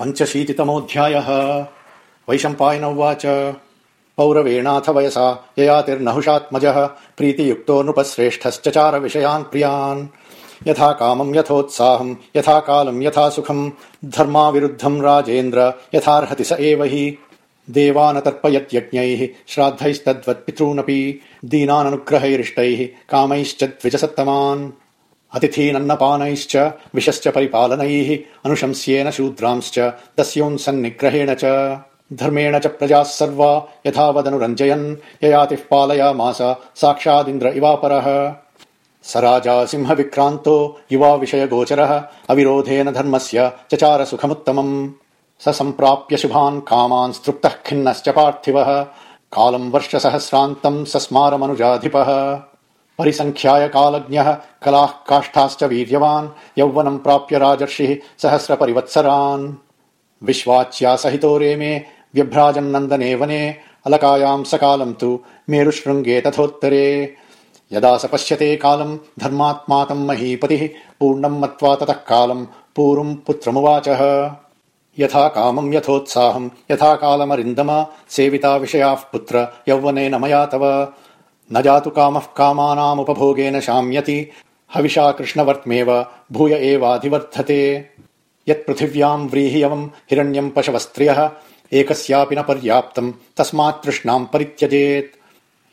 पञ्चशीतितमोऽध्यायः। वैशम्पायन उवाच। पौरवेणाथ वयसा ययातिर्नहुषात्मजः प्रीतियुक्तो नृपश्रेष्ठश्चचार विषयान् प्रियान्। यथा कामम् यथोत्साहम् यथा कालम् यथा सुखम् धर्माविरुद्धम् राजेन्द्र यथार्हति स एव हि। देवानतर्पयत्यज्ञैः श्राद्धैस्तद्वत्पितॄनपि दीनाननुग्रहैरिष्टैः कामैश्च द्विजसत्तमान् अतिथीनन्नपानैश्च विशश्च परिपालनैः अनुशंस्येन शूद्रांश्च दस्योन्सन्निग्रहेण च। धर्मेण च प्रजाः सर्वा यथावदनुरञ्जयन् ययातिः पालयामास साक्षादिन्द्र इवापरः। स राजा सिंहविक्रान्तो युवा विषयगोचरः अविरोधेन धर्मस्य चचार सुखमुत्तमम् स सम्प्राप्य शुभान् कामान् स्तृप्तः खिन्नश्च पार्थिवः। कालम् वर्षसहस्रान्तम् सस्मारमनुजाधिपः परिसङ्ख्याय कालज्ञः कलाः काष्ठाश्च वीर्यवान् यौवनम् प्राप्य राजर्षिः सहस्र परिवत्सरान् विश्वाच्या सहितो रेमे व्यभ्राजन्नन्दने वने अलकायाम् सकालम् तु मेरुशृङ्गे तथोत्तरे। यदा स पश्यते कालम् धर्मात्मा तम् महीपतिः पूर्णम् मत्वा ततः कालम् पूर्वम् पुत्रमुवाचः। यथा कामम् यथोत्साहम् यथा कालमरिन्दम सेविता विषयाः पुत्र यौवनेन मया तव न जातु कामः कामानामुपभोगेन शाम्यति। हविषा कृष्णवर्त्मेव भूय एवाधिवर्धते। यत्पृथिव्याम् व्रीहियवम् हिरण्यम् पशवस्त्रियः एकस्यापि न पर्याप्तम् तस्मात् तृष्णाम् परित्यजेत्।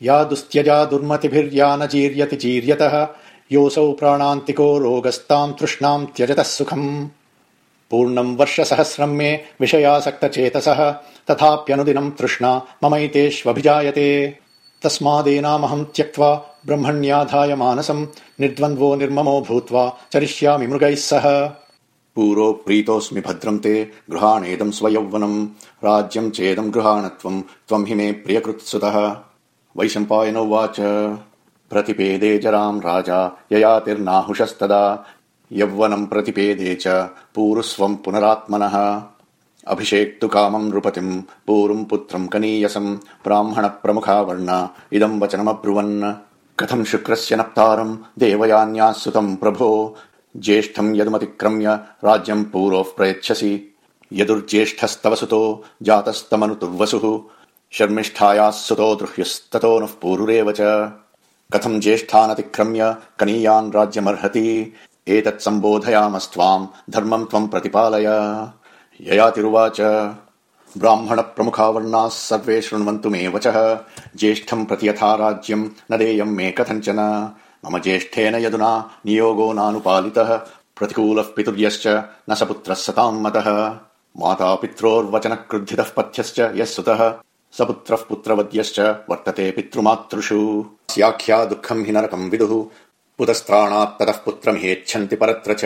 या दुस्त्यजा दुर्मतिभिर्या न जीर्यति जीर्यतः योऽसौ प्राणान्तिको रोगस्ताम् तृष्णाम् त्यजतः सुखम्। पूर्णम् वर्षसहस्रम् मे विषयासक्तचेतसः तथाप्यनुदिनम् तृष्णा ममैतेष्वभिजायते तस्मादेनामहम् त्यक्त्वा ब्रह्मण्याधाय मानसम् निर्द्वन्द्वो निर्ममो भूत्वा चरिष्यामि मृगैः सह। पूरो प्रीतोऽस्मि भद्रम् ते गृहाणेदम् स्वयौवनम् राज्यम् चेदम् गृहाणत्वम् त्वम् हि मे प्रियकृत्सुतः। वैशम्पायनो उवाच प्रतिपेदे जराम् राजा ययातिर्नाहुषस्तदा यौवनम् प्रतिपेदे च पूरुस्वम् पुनरात्मनः अभिषेक्तु कामम् नृपतिम् पूर्वम् पुत्रम् कनीयसम् ब्राह्मण प्रमुखा वर्ण इदम् वचनमब्रुवन्। कथम् शुक्रस्य नप्तारम्? देवयान्याः सुतम् प्रभो। ज्येष्ठम् यदुमतिक्रम्य राज्यम् पूरोः प्रयच्छसि। यदुर्ज्येष्ठस्तव सुतो जातस्तमनुतुर्वसुः शर्मिष्ठायाः सुतो द्रुह्युस्ततो नः पूरुरेव च। कथम् ज्येष्ठानतिक्रम्य कनीयान् राज्यमर्हति? एतत् सम्बोधयामस्त्वाम् धर्मम् त्वम् प्रतिपालय ययातिरुवाच। ब्राह्मण प्रमुखा वर्णाः सर्वे शृण्वन्तु मे वचः। ज्येष्ठम् प्रति यथा राज्यम् न देयम् मे कथञ्चन। मम ज्येष्ठेन यदुना नियोगो नानुपालितः। प्रतिकूलः पितुर्यश्च न स पुत्रः सताम् मतः माता। पित्रोर्वचन क्रुद्धितः पथ्यश्च यः सुतः। स पुत्रः पुत्रवद्यश्च वर्तते पितृमातृषु। स्याख्या दुःखम् हि नरकम् विदुः। पुतस्त्राणात्ततः पुत्रमिहेच्छन्ति परत्र च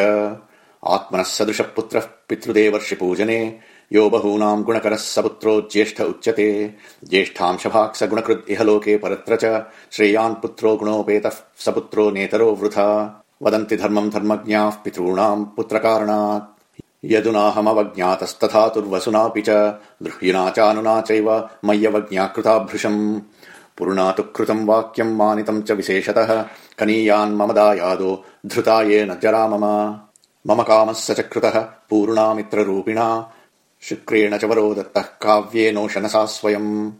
आत्मनः सदृशः पुत्रः पितृदेवर्षि पूजने यो बहूनाम् गुणकरः स पुत्रो ज्येष्ठ उच्यते। ज्येष्ठांशभाक् स गुणकृद् इह लोके परत्र च श्रेयान् पुत्रो गुणोपेतः स पुत्रो नेतरो वृथा। वदन्ति धर्मम् धर्मज्ञाः पितॄणाम् पुत्रकारणात्। यदुनाहमवज्ञातस्तथा तुर्वसुनापि च दृह्यिना चानुना चैव मय्यवज्ञाकृता भृशम् पुरुणा तु कृतम् वाक्यम् मानितम् च विशेषतः कनीयान् मम दायादो धृता येन जरा मम मम कामः स च कृतः पूर्णामित्ररूपिणा। शुक्रेण च वरो दत्तः काव्येनोशनसा स्वयम्।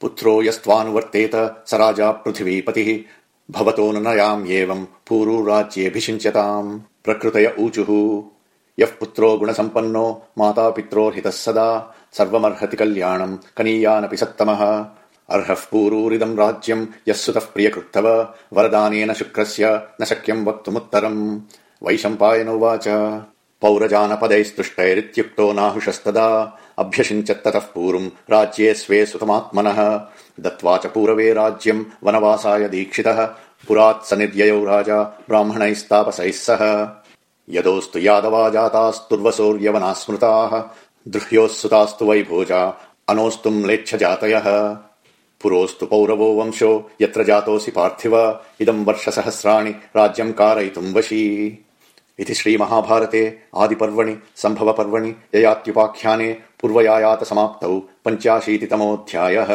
पुत्रो यस्त्वानुवर्तेत स राजा पृथिवीपतिः। भवतो न नयाम्येवम् पूरुराज्येऽभिषिञ्च्यताम् प्रकृतय ऊचुः। यः पुत्रो गुणसम्पन्नो मातापित्रोर्हितः सदा। सर्वमर्हति कल्याणम् कनीयानपि सत्तमः। अर्हः पूरूरिदम् राज्यम् यः सुतः प्रियकृत्तव। वरदानेन शुक्रस्य न शक्यम् वक्तुमुत्तरम् वैशम्पायनोवाच। पौरजानपदैस्तुष्टैरित्युक्तो नाहुषस्तदा अभ्यषिञ्चत्ततः पूर्वम् राज्ये स्वे सुतमात्मनः दत्त्वा च पूरवे राज्यम् वनवासाय दीक्षितः। पुरात् स निर्ययौ राजा ब्राह्मणैस्तापसैः सह। यदोऽस्तु यादवा जातास्तुर्वसोर्यवना स्मृताः दृह्योः सुतास्तु वै भोजा अनोऽस्तु म्लेच्छ जातयः पुरोऽस्तु पौरवो वंशो यत्र जातोऽसि पार्थिव इदम् वर्षसहस्राणि राज्यम् कारयितुम् वशी इति श्रीमहाभारते आदिपर्वणि सम्भवपर्वणि ययात्युपाख्याने पूर्वयायात समाप्तौ पञ्चाशीतितमोऽध्यायः